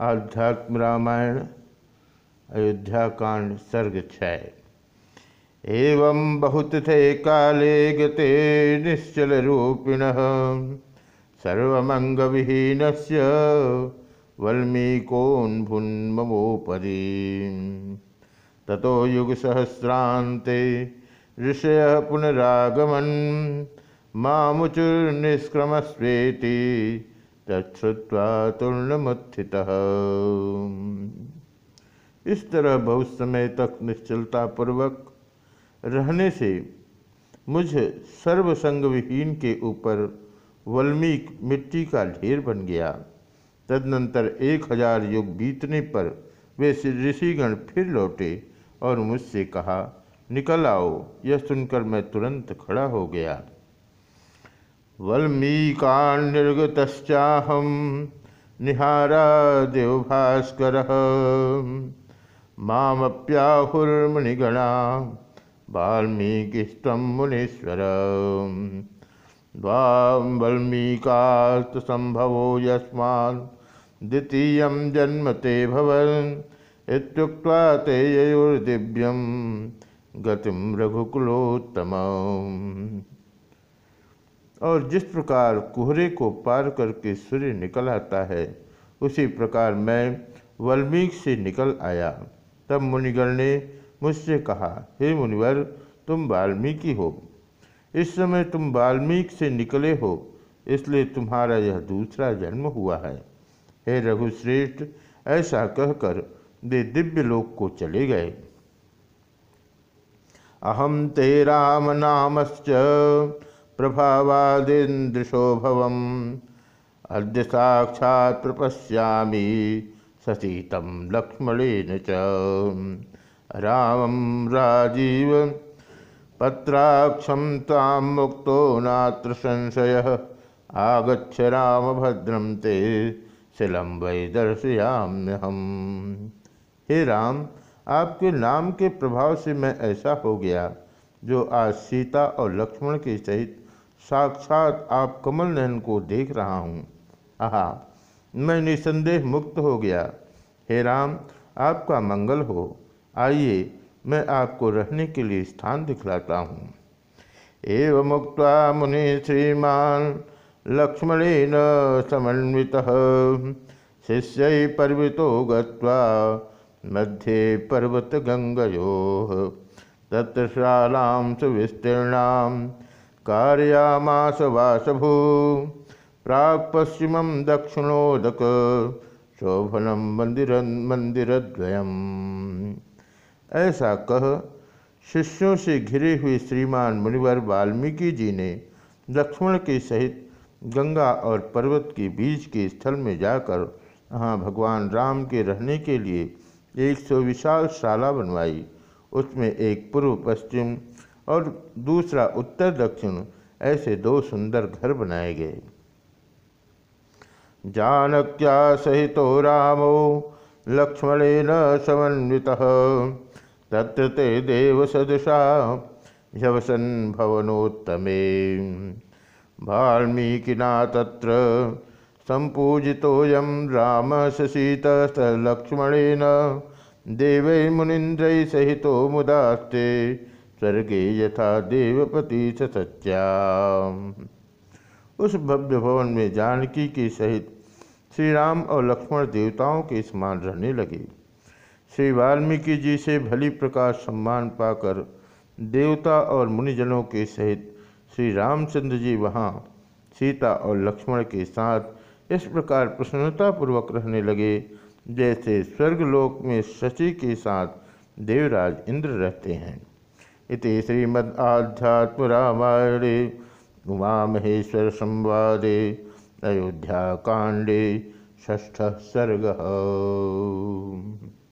आध्यात्म रामायण अयोध्या कांड सर्ग छय एवं बहुत थे काले गते निश्चल रूपिण सर्वमंग विहीन से वल्मीकोन्भुन्मवोपरी ततो युग सहस्रांते ऋषय पुनरागमन, मामुचुर्निष्क्रमस्वेति तत्वा तुर्णमुत्थित इस तरह बहुत समय तक निश्चलता पूर्वक रहने से मुझ सर्वसंग विहीन के ऊपर वल्मीक मिट्टी का ढेर बन गया। तदनंतर एक हज़ार युग बीतने पर वे ऋषिगण फिर लौटे और मुझसे कहा, निकल आओ, यह सुनकर मैं तुरंत खड़ा हो गया। वल्मीकान्निर्गतश्चाहं निहारा देवभास्कर। मामप्याहुर्मुनिगणा, वाल्मीकिस्त्वं मुनीश्वर। वाल्मीकास्तसम्भवो यस्मान्, द्वितीयं जन्म ते भवन्, इत्युक्त्वा ते रघुकुलोत्तमम्। और जिस प्रकार कोहरे को पार करके सूर्य निकल आता है, उसी प्रकार मैं वल्मीक से निकल आया। तब मुनिगण ने मुझसे कहा, हे मुनिवर, तुम वाल्मीकि हो। इस समय तुम वाल्मीकि से निकले हो, इसलिए तुम्हारा यह दूसरा जन्म हुआ है। हे रघुश्रेष्ठ, ऐसा कहकर वे दिव्य लोक को चले गए। अहम ते राम नामश्च प्रभावादिन्दृशोभवम् अद्य साक्षात् प्रपश्यामि ससीतं लक्ष्मणेन च। रामं राजीव पत्राक्षं तां मुक्तो नात्र संशयः। आगच्छ रामभद्रं ते शिलं वै दर्शयाम्यहम्। हे राम, आपके नाम के प्रभाव से मैं ऐसा हो गया, जो आज सीता और लक्ष्मण के सहित साक्षात आप कमल नयन को देख रहा हूँ। आहा, मैं निसंदेह मुक्त हो गया। हे राम, आपका मंगल हो। आइए, मैं आपको रहने के लिए स्थान दिखलाता हूँ। एवं मुक्त मुनि श्रीमान लक्ष्मणेन समन्वित शिष्य पर्वतो गत्वा मध्ये पर्वत गंगयो तत्र शालां सुविस्तीर्णां कार्यामास वासभू। प्राक् पश्चिमं, दक्षिणोदक शोभनम मंदिर मंदिरद्वयम् ऐसा कह शिष्यों से घिरे हुए श्रीमान मुनिवर वाल्मीकि जी ने लक्ष्मण के सहित गंगा और पर्वत के बीच के स्थल में जाकर वहाँ भगवान राम के रहने के लिए एक सौ विशाल शाला बनवाई। उसमें एक पूर्व पश्चिम और दूसरा उत्तर दक्षिण, ऐसे दो सुंदर घर बनाए गए। जानक्या सहित रामो, लक्ष्मणेन समन्वित। तत्र ते देव सदृशा यवसन भवनोत्तमे। वाल्मीकिना तत्र संपूजितोऽयं राम लक्ष्मणेन देवै मुनीन्द्रै सहितो मुदास्ते। स्वर्गे यथा देवपति सत्या उस भव्य भवन में जानकी के सहित श्री राम और लक्ष्मण देवताओं के समान रहने लगे। श्री वाल्मीकि जी से भली प्रकार सम्मान पाकर देवता और मुनिजनों के सहित श्री रामचंद्र जी वहाँ सीता और लक्ष्मण के साथ इस प्रकार प्रसन्नतापूर्वक रहने लगे, जैसे स्वर्गलोक में शशि के साथ देवराज इंद्र रहते हैं। इति श्रीमद् रामायणे उमामहेश्वर संवादे अयोध्या कांडे ष्ठ सर्ग